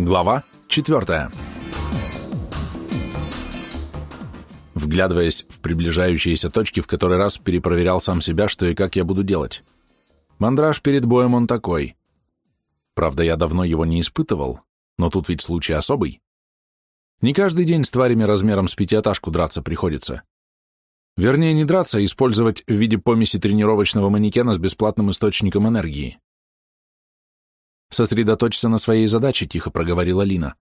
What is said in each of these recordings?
Глава 4. Вглядываясь в приближающиеся точки, в который раз перепроверял сам себя, что и как я буду делать. Мандраж перед боем он такой. Правда, я давно его не испытывал, но тут ведь случай особый. Не каждый день с тварями размером с пятиэтажку драться приходится. Вернее, не драться, а использовать в виде помеси тренировочного манекена с бесплатным источником энергии. «Сосредоточься на своей задаче», — тихо проговорила Лина.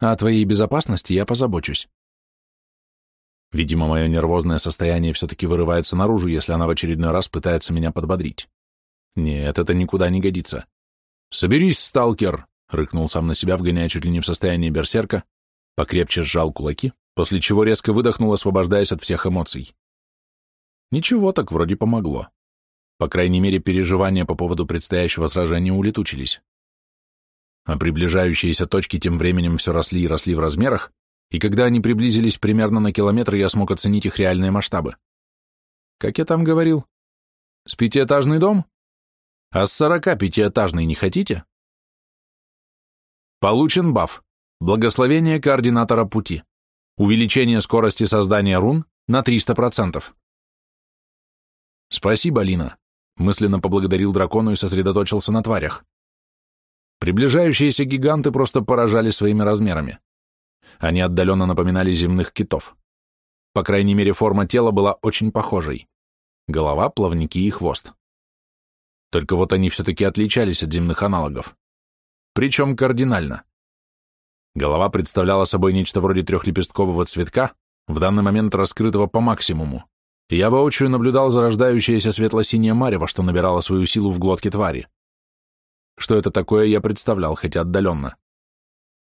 «А о твоей безопасности я позабочусь». Видимо, мое нервозное состояние все-таки вырывается наружу, если она в очередной раз пытается меня подбодрить. Нет, это никуда не годится. «Соберись, сталкер!» — рыкнул сам на себя, вгоняя чуть ли не в состояние берсерка, покрепче сжал кулаки, после чего резко выдохнул, освобождаясь от всех эмоций. Ничего, так вроде помогло. По крайней мере, переживания по поводу предстоящего сражения улетучились а приближающиеся точки тем временем все росли и росли в размерах, и когда они приблизились примерно на километр, я смог оценить их реальные масштабы. Как я там говорил? С пятиэтажный дом? А с сорока пятиэтажный не хотите? Получен баф. Благословение координатора пути. Увеличение скорости создания рун на 300%. Спасибо, Лина. Мысленно поблагодарил дракону и сосредоточился на тварях. Приближающиеся гиганты просто поражали своими размерами. Они отдаленно напоминали земных китов. По крайней мере, форма тела была очень похожей. Голова, плавники и хвост. Только вот они все-таки отличались от земных аналогов. Причем кардинально. Голова представляла собой нечто вроде трехлепесткового цветка, в данный момент раскрытого по максимуму, я воочию наблюдал зарождающееся светло-синее марево, что набирало свою силу в глотке твари. Что это такое, я представлял, хотя отдаленно.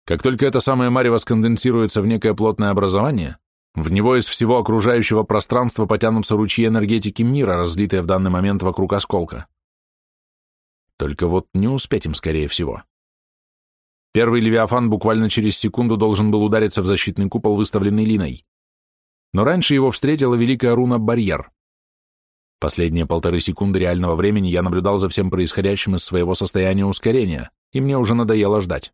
Как только это самое марево сконденсируется в некое плотное образование, в него из всего окружающего пространства потянутся ручьи энергетики мира, разлитые в данный момент вокруг осколка. Только вот не успеть им, скорее всего. Первый Левиафан буквально через секунду должен был удариться в защитный купол, выставленный Линой. Но раньше его встретила великая руна «Барьер». Последние полторы секунды реального времени я наблюдал за всем происходящим из своего состояния ускорения, и мне уже надоело ждать.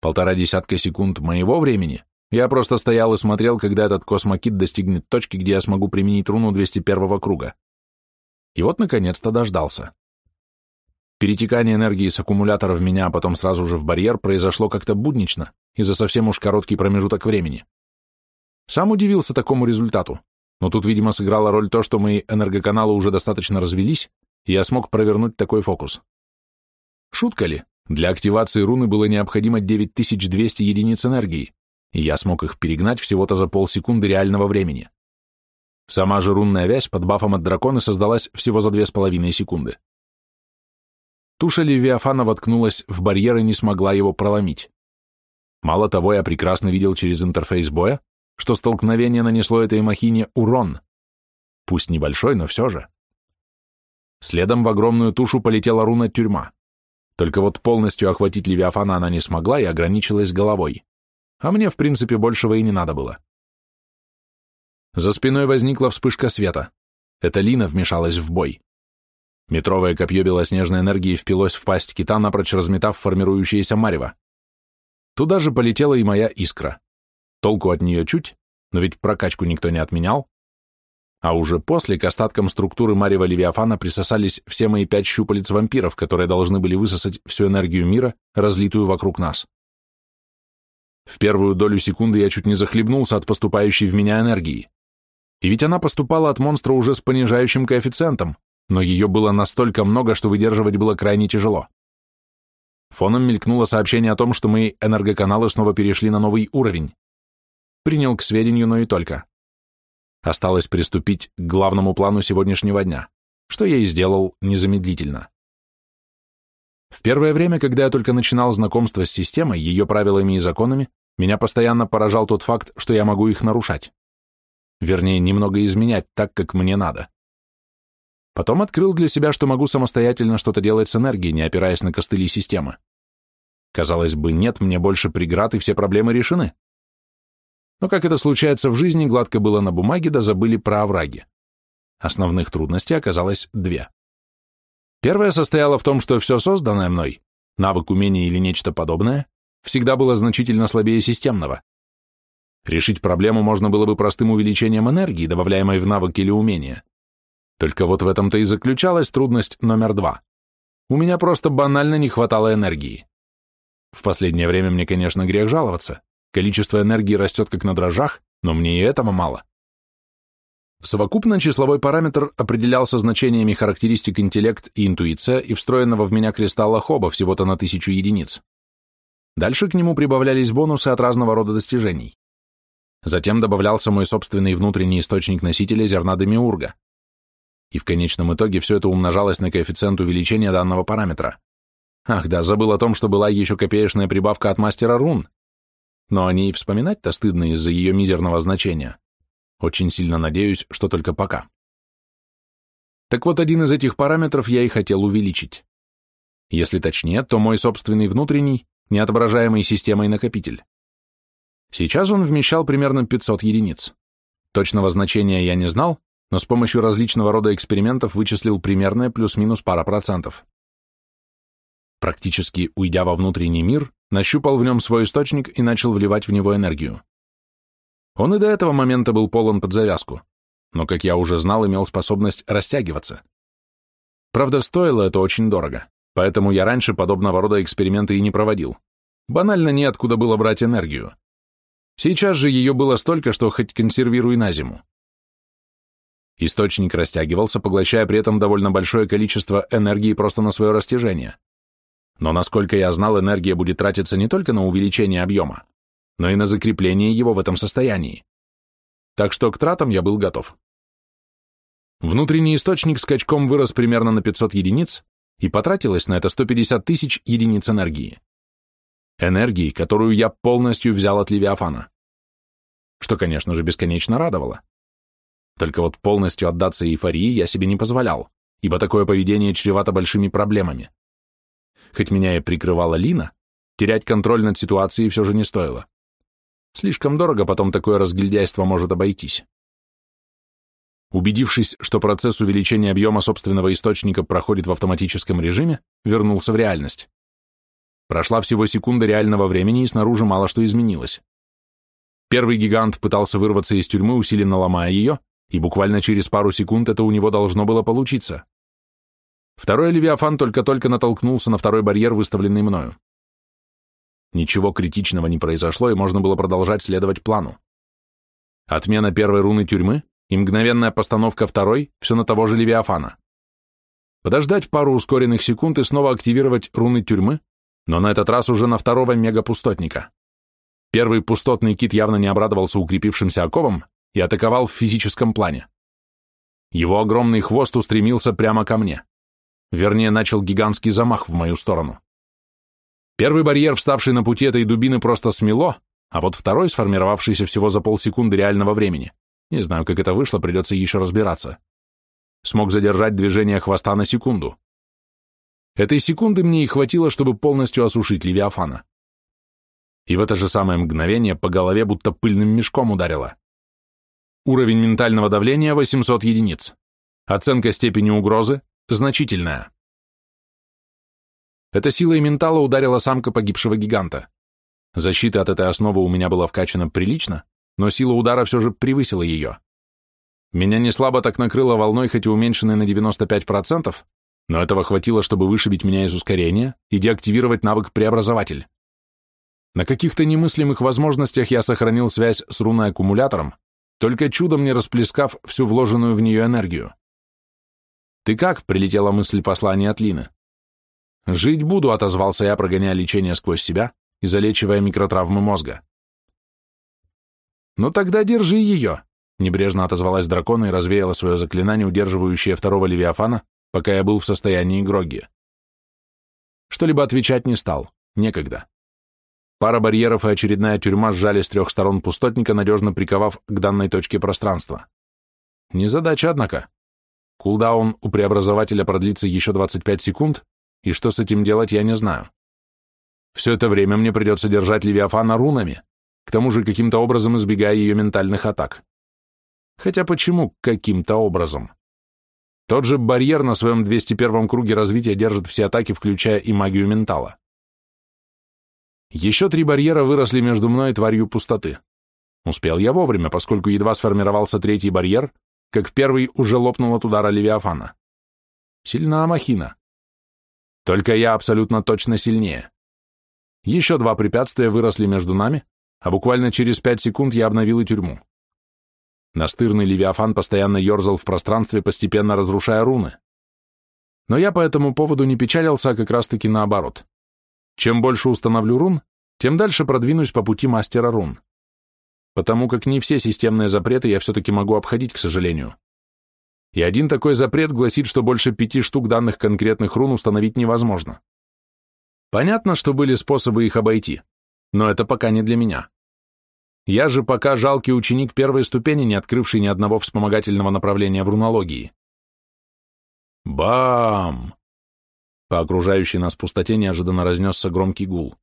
Полтора десятка секунд моего времени я просто стоял и смотрел, когда этот космокит достигнет точки, где я смогу применить руну 201 круга. И вот, наконец-то, дождался. Перетекание энергии с аккумулятора в меня, а потом сразу же в барьер произошло как-то буднично и за совсем уж короткий промежуток времени. Сам удивился такому результату. Но тут, видимо, сыграла роль то, что мои энергоканалы уже достаточно развелись, и я смог провернуть такой фокус. Шутка ли? Для активации руны было необходимо 9200 единиц энергии, и я смог их перегнать всего-то за полсекунды реального времени. Сама же рунная вязь под бафом от дракона создалась всего за две с половиной секунды. Туша Левиафана воткнулась в барьер и не смогла его проломить. Мало того, я прекрасно видел через интерфейс боя, что столкновение нанесло этой махине урон. Пусть небольшой, но все же. Следом в огромную тушу полетела руна тюрьма. Только вот полностью охватить Левиафана она не смогла и ограничилась головой. А мне, в принципе, большего и не надо было. За спиной возникла вспышка света. Это Лина вмешалась в бой. Метровое копье белоснежной энергии впилось в пасть кита, напрочь разметав формирующееся марево. Туда же полетела и моя искра. Толку от нее чуть, но ведь прокачку никто не отменял. А уже после к остаткам структуры Марева Левиафана присосались все мои пять щупалец вампиров, которые должны были высосать всю энергию мира, разлитую вокруг нас. В первую долю секунды я чуть не захлебнулся от поступающей в меня энергии. И ведь она поступала от монстра уже с понижающим коэффициентом, но ее было настолько много, что выдерживать было крайне тяжело. Фоном мелькнуло сообщение о том, что мои энергоканалы снова перешли на новый уровень. Принял к сведению, но и только. Осталось приступить к главному плану сегодняшнего дня, что я и сделал незамедлительно. В первое время, когда я только начинал знакомство с системой, ее правилами и законами, меня постоянно поражал тот факт, что я могу их нарушать. Вернее, немного изменять так, как мне надо. Потом открыл для себя, что могу самостоятельно что-то делать с энергией, не опираясь на костыли системы. Казалось бы, нет, мне больше преград, и все проблемы решены. Но как это случается в жизни, гладко было на бумаге, да забыли про овраги. Основных трудностей оказалось две. Первая состояла в том, что все созданное мной, навык, умение или нечто подобное, всегда было значительно слабее системного. Решить проблему можно было бы простым увеличением энергии, добавляемой в навык или умение. Только вот в этом-то и заключалась трудность номер два. У меня просто банально не хватало энергии. В последнее время мне, конечно, грех жаловаться. Количество энергии растет как на дрожжах, но мне и этого мало. Совокупно числовой параметр определялся значениями характеристик интеллект и интуиция и встроенного в меня кристалла Хоба всего-то на тысячу единиц. Дальше к нему прибавлялись бонусы от разного рода достижений. Затем добавлялся мой собственный внутренний источник носителя зерна Демиурга. И в конечном итоге все это умножалось на коэффициент увеличения данного параметра. Ах да, забыл о том, что была еще копеечная прибавка от мастера рун. Но о ней вспоминать-то стыдно из-за ее мизерного значения. Очень сильно надеюсь, что только пока. Так вот, один из этих параметров я и хотел увеличить. Если точнее, то мой собственный внутренний, неотображаемый системой накопитель. Сейчас он вмещал примерно 500 единиц. Точного значения я не знал, но с помощью различного рода экспериментов вычислил примерное плюс-минус пара процентов. Практически уйдя во внутренний мир, нащупал в нем свой источник и начал вливать в него энергию. Он и до этого момента был полон под завязку, но, как я уже знал, имел способность растягиваться. Правда, стоило это очень дорого, поэтому я раньше подобного рода эксперименты и не проводил. Банально неоткуда было брать энергию. Сейчас же ее было столько, что хоть консервируй на зиму. Источник растягивался, поглощая при этом довольно большое количество энергии просто на свое растяжение. Но, насколько я знал, энергия будет тратиться не только на увеличение объема, но и на закрепление его в этом состоянии. Так что к тратам я был готов. Внутренний источник скачком вырос примерно на 500 единиц, и потратилось на это 150 тысяч единиц энергии. Энергии, которую я полностью взял от Левиафана. Что, конечно же, бесконечно радовало. Только вот полностью отдаться эйфории я себе не позволял, ибо такое поведение чревато большими проблемами. Хоть меня и прикрывала Лина, терять контроль над ситуацией все же не стоило. Слишком дорого потом такое разгильдяйство может обойтись. Убедившись, что процесс увеличения объема собственного источника проходит в автоматическом режиме, вернулся в реальность. Прошла всего секунда реального времени, и снаружи мало что изменилось. Первый гигант пытался вырваться из тюрьмы, усиленно ломая ее, и буквально через пару секунд это у него должно было получиться. Второй Левиафан только-только натолкнулся на второй барьер, выставленный мною. Ничего критичного не произошло, и можно было продолжать следовать плану. Отмена первой руны тюрьмы и мгновенная постановка второй все на того же Левиафана. Подождать пару ускоренных секунд и снова активировать руны тюрьмы, но на этот раз уже на второго мегапустотника. Первый пустотный кит явно не обрадовался укрепившимся оковам и атаковал в физическом плане. Его огромный хвост устремился прямо ко мне. Вернее, начал гигантский замах в мою сторону. Первый барьер, вставший на пути этой дубины, просто смело, а вот второй, сформировавшийся всего за полсекунды реального времени, не знаю, как это вышло, придется еще разбираться, смог задержать движение хвоста на секунду. Этой секунды мне и хватило, чтобы полностью осушить Левиафана. И в это же самое мгновение по голове будто пыльным мешком ударило. Уровень ментального давления 800 единиц. Оценка степени угрозы значительная. Эта сила и ментала ударила самка погибшего гиганта. Защита от этой основы у меня была вкачана прилично, но сила удара все же превысила ее. Меня не слабо так накрыло волной, хоть и уменьшенной на 95%, но этого хватило, чтобы вышибить меня из ускорения и деактивировать навык преобразователь. На каких-то немыслимых возможностях я сохранил связь с руной-аккумулятором, только чудом не расплескав всю вложенную в нее энергию. «Ты как?» — прилетела мысль послания от Лины. «Жить буду», — отозвался я, прогоняя лечение сквозь себя и залечивая микротравмы мозга. «Ну тогда держи ее», — небрежно отозвалась дракона и развеяла свое заклинание, удерживающее второго Левиафана, пока я был в состоянии гроги. Что-либо отвечать не стал, некогда. Пара барьеров и очередная тюрьма сжали с трех сторон пустотника, надежно приковав к данной точке пространства. Незадача, однако. Кулдаун у преобразователя продлится еще 25 секунд, и что с этим делать, я не знаю. Все это время мне придется держать Левиафана рунами, к тому же каким-то образом избегая ее ментальных атак. Хотя почему каким-то образом? Тот же барьер на своем 201 круге развития держит все атаки, включая и магию ментала. Еще три барьера выросли между мной и тварью пустоты. Успел я вовремя, поскольку едва сформировался третий барьер, как первый уже лопнул от удара Левиафана. Сильна махина. Только я абсолютно точно сильнее. Еще два препятствия выросли между нами, а буквально через пять секунд я обновил и тюрьму. Настырный Левиафан постоянно ерзал в пространстве, постепенно разрушая руны. Но я по этому поводу не печалился, а как раз-таки наоборот. Чем больше установлю рун, тем дальше продвинусь по пути мастера рун. Потому как не все системные запреты я все-таки могу обходить, к сожалению. И один такой запрет гласит, что больше пяти штук данных конкретных рун установить невозможно. Понятно, что были способы их обойти, но это пока не для меня. Я же пока жалкий ученик первой ступени, не открывший ни одного вспомогательного направления в рунологии. Бам! По окружающей нас пустоте неожиданно разнесся громкий гул.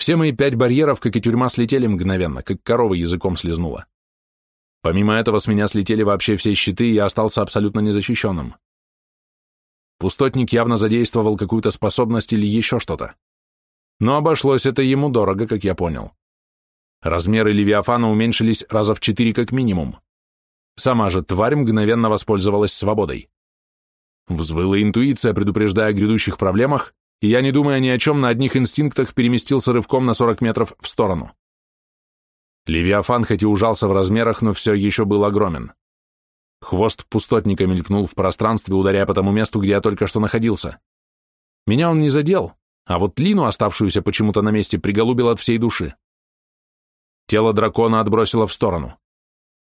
Все мои пять барьеров, как и тюрьма, слетели мгновенно, как корова языком слезнула. Помимо этого, с меня слетели вообще все щиты, и я остался абсолютно незащищенным. Пустотник явно задействовал какую-то способность или еще что-то. Но обошлось это ему дорого, как я понял. Размеры Левиафана уменьшились раза в четыре как минимум. Сама же тварь мгновенно воспользовалась свободой. Взвыла интуиция, предупреждая о грядущих проблемах, и я, не думая ни о чем, на одних инстинктах переместился рывком на 40 метров в сторону. Левиафан хоть и ужался в размерах, но все еще был огромен. Хвост пустотника мелькнул в пространстве, ударяя по тому месту, где я только что находился. Меня он не задел, а вот Лину, оставшуюся почему-то на месте, приголубил от всей души. Тело дракона отбросило в сторону.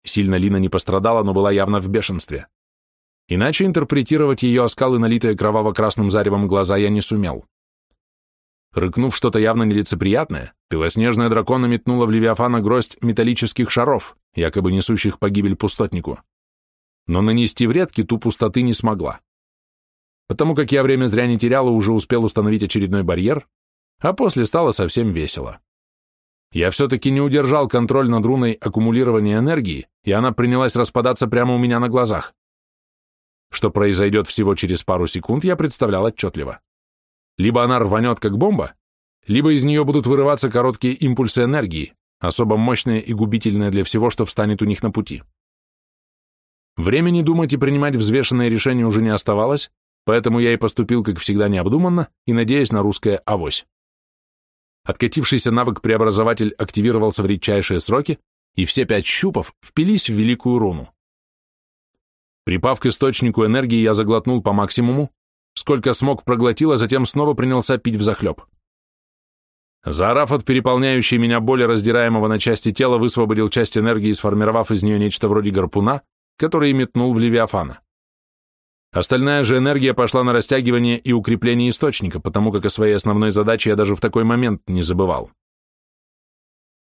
Сильно Лина не пострадала, но была явно в бешенстве. Иначе интерпретировать ее оскалы, налитые кроваво-красным заревом глаза, я не сумел. Рыкнув что-то явно нелицеприятное, белоснежная дракона метнула в Левиафана гроздь металлических шаров, якобы несущих погибель пустотнику. Но нанести вред киту пустоты не смогла. Потому как я время зря не терял и уже успел установить очередной барьер, а после стало совсем весело. Я все-таки не удержал контроль над руной аккумулирования энергии, и она принялась распадаться прямо у меня на глазах. Что произойдет всего через пару секунд, я представлял отчетливо. Либо она рванет как бомба, либо из нее будут вырываться короткие импульсы энергии, особо мощные и губительные для всего, что встанет у них на пути. Времени думать и принимать взвешенное решение уже не оставалось, поэтому я и поступил, как всегда, необдуманно и надеясь на русское авось. Откатившийся навык-преобразователь активировался в редчайшие сроки, и все пять щупов впились в великую руну. Припав к источнику энергии, я заглотнул по максимуму, сколько смог проглотил, а затем снова принялся пить взахлеб. Заорав от переполняющей меня боли раздираемого на части тела, высвободил часть энергии, сформировав из нее нечто вроде гарпуна, который метнул в Левиафана. Остальная же энергия пошла на растягивание и укрепление источника, потому как о своей основной задаче я даже в такой момент не забывал.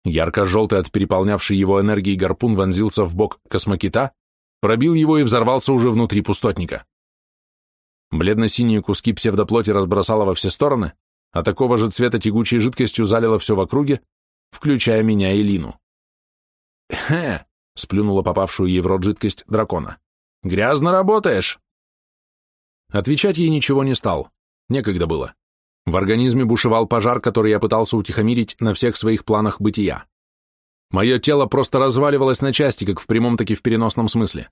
Ярко-желтый от переполнявшей его энергии гарпун вонзился в бок космокита, пробил его и взорвался уже внутри пустотника. Бледно-синие куски псевдоплоти разбросало во все стороны, а такого же цвета тягучей жидкостью залило все в округе, включая меня и Лину. «Хе!» — сплюнула попавшую ей в рот жидкость дракона. «Грязно работаешь!» Отвечать ей ничего не стал. Некогда было. В организме бушевал пожар, который я пытался утихомирить на всех своих планах бытия. Мое тело просто разваливалось на части, как в прямом, так и в переносном смысле.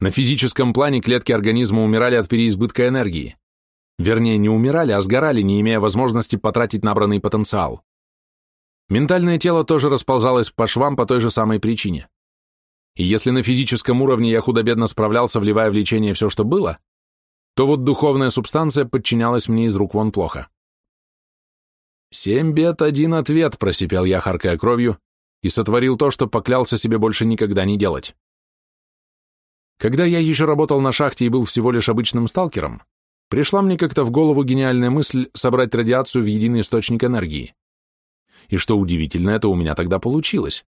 На физическом плане клетки организма умирали от переизбытка энергии. Вернее, не умирали, а сгорали, не имея возможности потратить набранный потенциал. Ментальное тело тоже расползалось по швам по той же самой причине. И если на физическом уровне я худо-бедно справлялся, вливая в лечение все, что было, то вот духовная субстанция подчинялась мне из рук вон плохо. «Семь бед, один ответ», — просипел я, харкая кровью, и сотворил то, что поклялся себе больше никогда не делать. Когда я еще работал на шахте и был всего лишь обычным сталкером, пришла мне как-то в голову гениальная мысль собрать радиацию в единый источник энергии. И что удивительно, это у меня тогда получилось.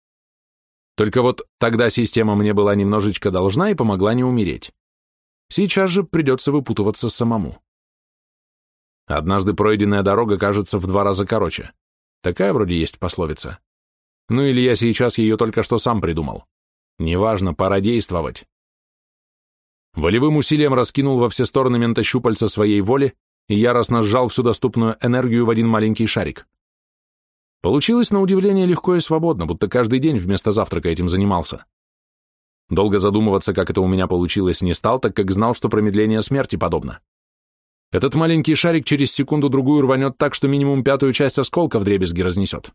Только вот тогда система мне была немножечко должна и помогла не умереть. Сейчас же придется выпутываться самому. Однажды пройденная дорога кажется в два раза короче. Такая вроде есть пословица. Ну или я сейчас ее только что сам придумал. Неважно, пора действовать. Волевым усилием раскинул во все стороны ментощупальца своей воли и яростно сжал всю доступную энергию в один маленький шарик. Получилось на удивление легко и свободно, будто каждый день вместо завтрака этим занимался. Долго задумываться, как это у меня получилось, не стал, так как знал, что промедление смерти подобно. Этот маленький шарик через секунду-другую рванет так, что минимум пятую часть осколка в дребезги разнесет.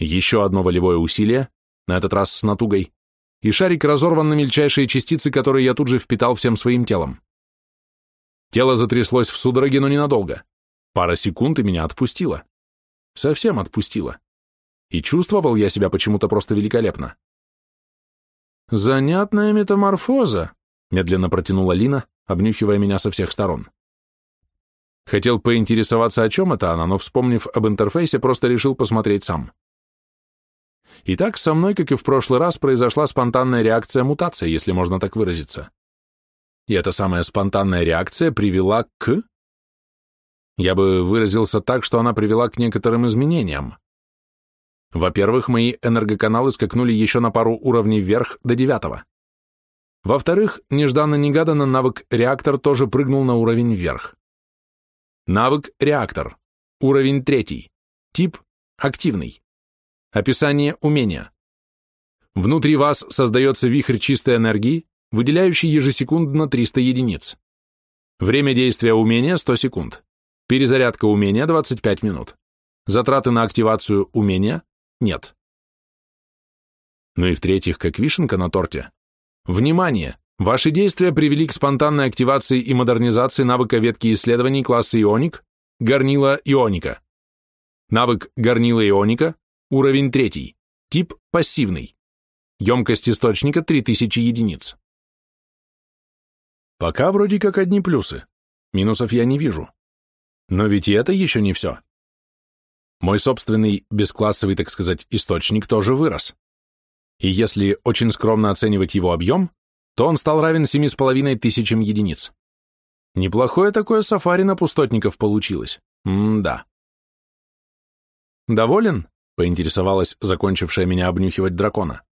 Еще одно волевое усилие, на этот раз с натугой, и шарик разорван на мельчайшие частицы, которые я тут же впитал всем своим телом. Тело затряслось в судороге, но ненадолго. Пара секунд и меня отпустило. Совсем отпустило. И чувствовал я себя почему-то просто великолепно. «Занятная метаморфоза», — медленно протянула Лина, обнюхивая меня со всех сторон. Хотел поинтересоваться, о чем это она, но, вспомнив об интерфейсе, просто решил посмотреть сам. Итак, со мной, как и в прошлый раз, произошла спонтанная реакция мутации, если можно так выразиться. И эта самая спонтанная реакция привела к... Я бы выразился так, что она привела к некоторым изменениям. Во-первых, мои энергоканалы скакнули еще на пару уровней вверх до девятого. Во-вторых, нежданно-негаданно навык «Реактор» тоже прыгнул на уровень вверх. Навык «Реактор». Уровень третий. Тип «Активный». Описание умения. Внутри вас создается вихрь чистой энергии, выделяющий ежесекундно 300 единиц. Время действия умения 100 секунд. Перезарядка умения 25 минут. Затраты на активацию умения нет. Ну и в-третьих, как вишенка на торте. Внимание! Ваши действия привели к спонтанной активации и модернизации навыка ветки исследований класса Ионик, горнила Ионика. Навык горнила Ионика, уровень третий, тип пассивный. Емкость источника 3000 единиц. Пока вроде как одни плюсы. Минусов я не вижу. Но ведь и это еще не все. Мой собственный, бесклассовый, так сказать, источник тоже вырос. И если очень скромно оценивать его объем, то он стал равен семи с половиной тысячам единиц. Неплохое такое сафари на пустотников получилось. М-да. «Доволен?» — поинтересовалась закончившая меня обнюхивать дракона.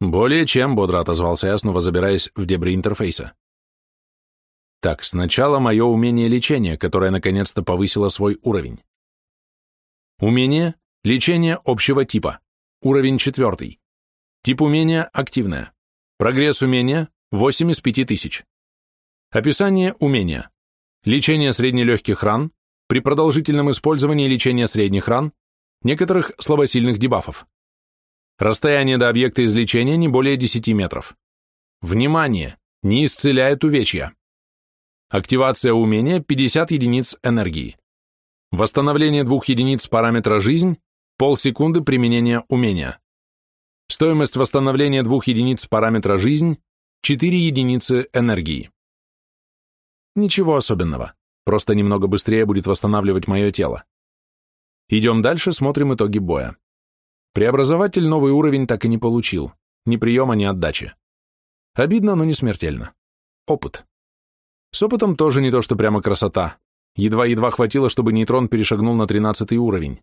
«Более чем», — бодро отозвался я, снова забираясь в дебри интерфейса. Так, сначала мое умение лечения, которое наконец-то повысило свой уровень. Умение – лечение общего типа. Уровень четвертый. Тип умения – активное. Прогресс умения – 8 из 5000. Описание умения. Лечение среднелегких ран, при продолжительном использовании лечения средних ран, некоторых слабосильных дебафов. Расстояние до объекта излечения не более 10 метров. Внимание! Не исцеляет увечья. Активация умения 50 единиц энергии. Восстановление двух единиц параметра «Жизнь» – полсекунды применения умения. Стоимость восстановления двух единиц параметра «Жизнь» – 4 единицы энергии. Ничего особенного, просто немного быстрее будет восстанавливать мое тело. Идем дальше, смотрим итоги боя. Преобразователь новый уровень так и не получил, ни приема, ни отдачи. Обидно, но не смертельно. Опыт. С опытом тоже не то, что прямо красота. Едва-едва хватило, чтобы нейтрон перешагнул на 13 уровень.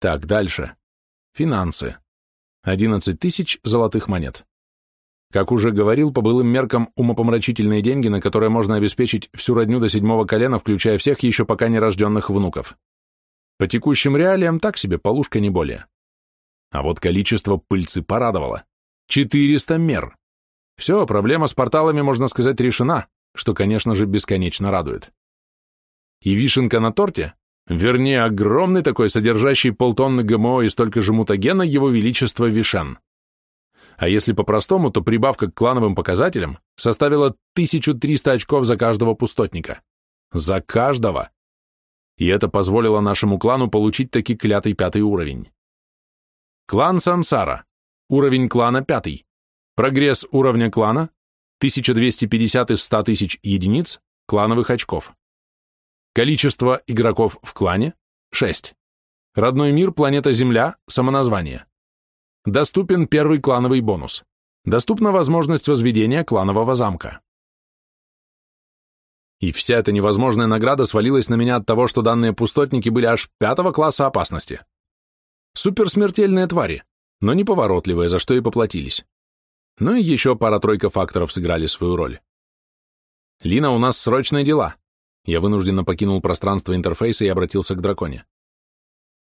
Так, дальше. Финансы. 11 тысяч золотых монет. Как уже говорил, по былым меркам умопомрачительные деньги, на которые можно обеспечить всю родню до седьмого колена, включая всех еще пока нерожденных внуков. По текущим реалиям так себе, полушка не более. А вот количество пыльцы порадовало. 400 мер. Все, проблема с порталами, можно сказать, решена, что, конечно же, бесконечно радует. И вишенка на торте, вернее, огромный такой, содержащий полтонны ГМО и столько же мутагена, его величество Вишен. А если по-простому, то прибавка к клановым показателям составила 1300 очков за каждого пустотника. За каждого! И это позволило нашему клану получить таки клятый пятый уровень. Клан Сансара. Уровень клана пятый. Прогресс уровня клана 1250 из 100 тысяч единиц клановых очков. Количество игроков в клане – 6. Родной мир, планета Земля, самоназвание. Доступен первый клановый бонус. Доступна возможность возведения кланового замка. И вся эта невозможная награда свалилась на меня от того, что данные пустотники были аж пятого класса опасности. Суперсмертельные твари, но неповоротливые, за что и поплатились. Ну и еще пара-тройка факторов сыграли свою роль. «Лина, у нас срочные дела. Я вынужденно покинул пространство интерфейса и обратился к драконе.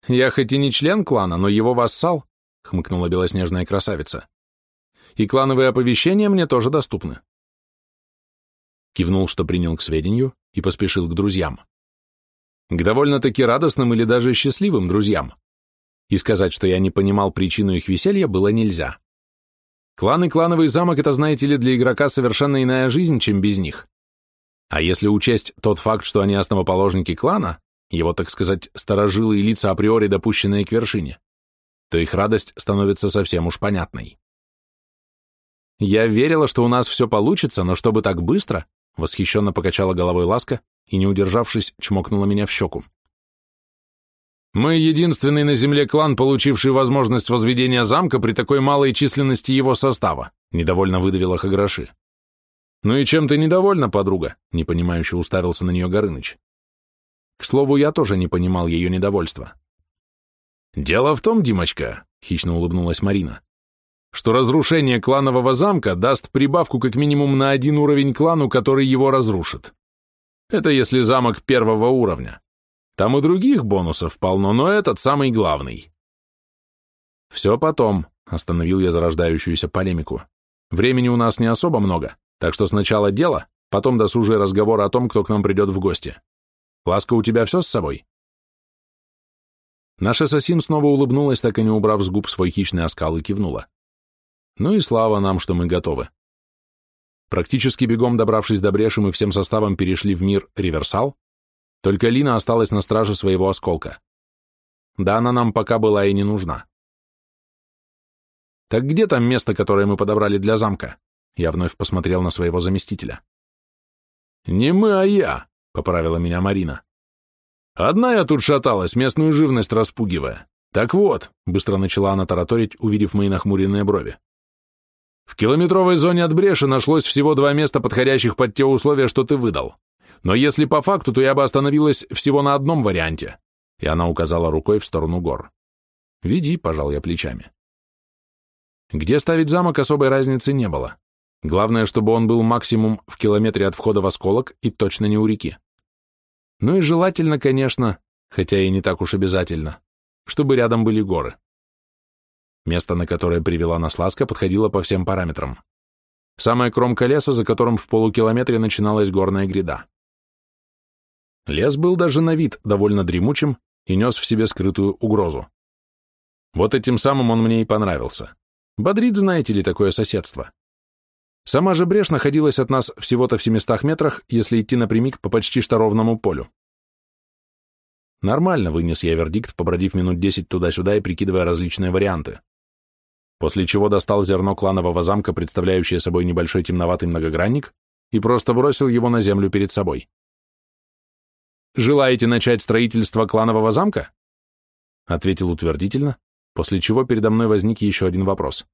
«Я хоть и не член клана, но его вассал», — хмыкнула белоснежная красавица. «И клановые оповещения мне тоже доступны». Кивнул, что принял к сведению, и поспешил к друзьям. К довольно-таки радостным или даже счастливым друзьям. И сказать, что я не понимал причину их веселья, было нельзя. Клан и клановый замок — это, знаете ли, для игрока совершенно иная жизнь, чем без них. А если учесть тот факт, что они основоположники клана, его, так сказать, старожилы и лица априори допущенные к вершине, то их радость становится совсем уж понятной. Я верила, что у нас все получится, но чтобы так быстро, восхищенно покачала головой Ласка и, не удержавшись, чмокнула меня в щеку. Мы единственный на земле клан, получивший возможность возведения замка при такой малой численности его состава, недовольно выдавила Хаграши. Ну и чем ты недовольна, подруга? непонимающе уставился на нее Горыныч. К слову, я тоже не понимал ее недовольства. «Дело в том, Димочка», — хищно улыбнулась Марина, «что разрушение кланового замка даст прибавку как минимум на один уровень клану, который его разрушит. Это если замок первого уровня. Там и других бонусов полно, но этот самый главный». «Все потом», — остановил я зарождающуюся полемику. «Времени у нас не особо много, так что сначала дело, потом досужие разговоры о том, кто к нам придет в гости». Ласка, у тебя все с собой?» Наш ассасин снова улыбнулась, так и не убрав с губ свой хищный оскал, и кивнула. «Ну и слава нам, что мы готовы». Практически бегом добравшись до бреши, мы всем составом перешли в мир Реверсал, только Лина осталась на страже своего осколка. Да, она нам пока была и не нужна. «Так где там место, которое мы подобрали для замка?» Я вновь посмотрел на своего заместителя. «Не мы, а я», — поправила меня Марина. «Одна я тут шаталась, местную живность распугивая. Так вот», — быстро начала она тараторить, увидев мои нахмуренные брови. «В километровой зоне от бреши нашлось всего два места, подходящих под те условия, что ты выдал. Но если по факту, то я бы остановилась всего на одном варианте». И она указала рукой в сторону гор. «Веди», — пожал я плечами. Где ставить замок, особой разницы не было. Главное, чтобы он был максимум в километре от входа в осколок и точно не у реки. Ну и желательно, конечно, хотя и не так уж обязательно, чтобы рядом были горы. Место, на которое привела нас Ласка, подходило по всем параметрам. Самая кромка леса, за которым в полукилометре начиналась горная гряда. Лес был даже на вид довольно дремучим и нес в себе скрытую угрозу. Вот этим самым он мне и понравился. Бодрит, знаете ли, такое соседство. Сама же брешь находилась от нас всего-то в 700 метрах, если идти напрямик по почти что ровному полю. Нормально вынес я вердикт, побродив минут 10 туда-сюда и прикидывая различные варианты. После чего достал зерно кланового замка, представляющее собой небольшой темноватый многогранник, и просто бросил его на землю перед собой. «Желаете начать строительство кланового замка?» Ответил утвердительно, после чего передо мной возник еще один вопрос.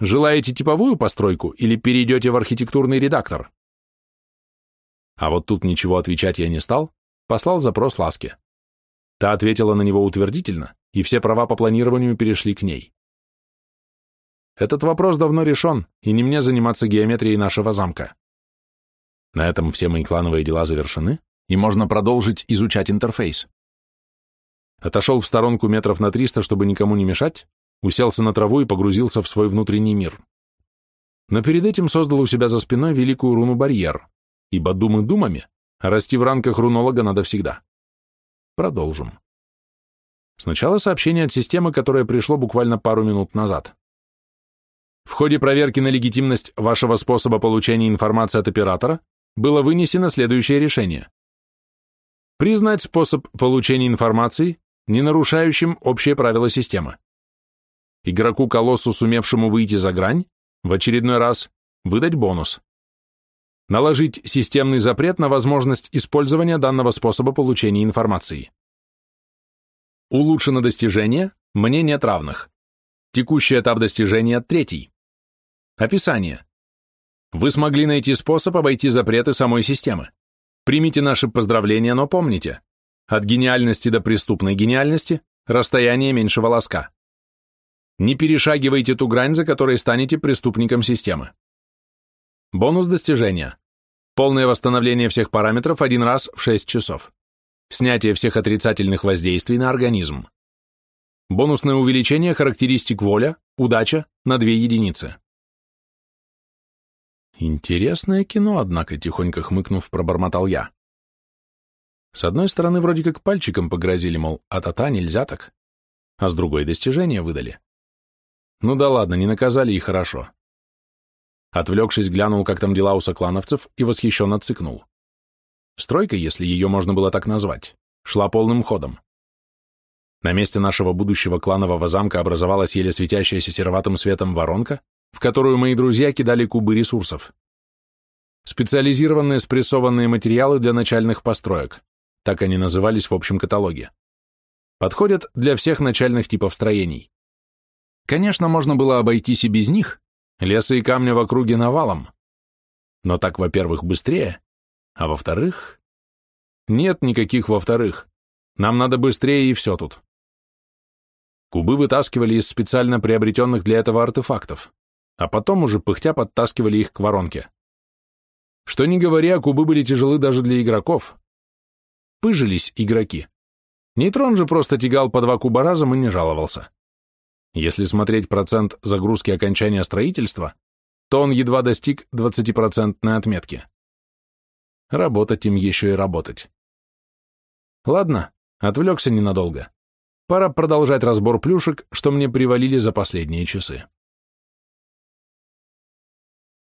Желаете типовую постройку или перейдете в архитектурный редактор? А вот тут ничего отвечать я не стал, послал запрос Ласке. Та ответила на него утвердительно, и все права по планированию перешли к ней. Этот вопрос давно решен, и не мне заниматься геометрией нашего замка. На этом все мои клановые дела завершены, и можно продолжить изучать интерфейс. Отошел в сторонку метров на 300, чтобы никому не мешать, уселся на траву и погрузился в свой внутренний мир. Но перед этим создал у себя за спиной великую руну барьер, ибо думы думами, а расти в ранках рунолога надо всегда. Продолжим. Сначала сообщение от системы, которое пришло буквально пару минут назад. В ходе проверки на легитимность вашего способа получения информации от оператора было вынесено следующее решение. Признать способ получения информации, не нарушающим общие правила системы игроку-колоссу, сумевшему выйти за грань, в очередной раз выдать бонус. Наложить системный запрет на возможность использования данного способа получения информации. Улучшено достижение, мне нет равных. Текущий этап достижения третий. Описание. Вы смогли найти способ обойти запреты самой системы. Примите наши поздравления, но помните, от гениальности до преступной гениальности расстояние меньше волоска. Не перешагивайте ту грань, за которой станете преступником системы. Бонус достижения. Полное восстановление всех параметров один раз в 6 часов. снятие всех отрицательных воздействий на организм. Бонусное увеличение характеристик воля, удача на 2 единицы. Интересное кино, однако, тихонько хмыкнув, пробормотал я. С одной стороны, вроде как пальчиком погрозили, мол, а-та-та, нельзя так, а с другой достижения выдали. Ну да ладно, не наказали и хорошо. Отвлекшись, глянул, как там дела у соклановцев, и восхищенно цыкнул. Стройка, если ее можно было так назвать, шла полным ходом. На месте нашего будущего кланового замка образовалась еле светящаяся сероватым светом воронка, в которую мои друзья кидали кубы ресурсов. Специализированные спрессованные материалы для начальных построек, так они назывались в общем каталоге. Подходят для всех начальных типов строений. Конечно, можно было обойтись и без них, леса и камня в округе навалом. Но так, во-первых, быстрее, а во-вторых... Нет никаких во-вторых. Нам надо быстрее и все тут. Кубы вытаскивали из специально приобретенных для этого артефактов, а потом уже пыхтя подтаскивали их к воронке. Что ни говоря, кубы были тяжелы даже для игроков. Пыжились игроки. Нейтрон же просто тягал по два куба разом и не жаловался. Если смотреть процент загрузки окончания строительства, то он едва достиг 20% отметки. Работать им еще и работать. Ладно, отвлекся ненадолго. Пора продолжать разбор плюшек, что мне привалили за последние часы.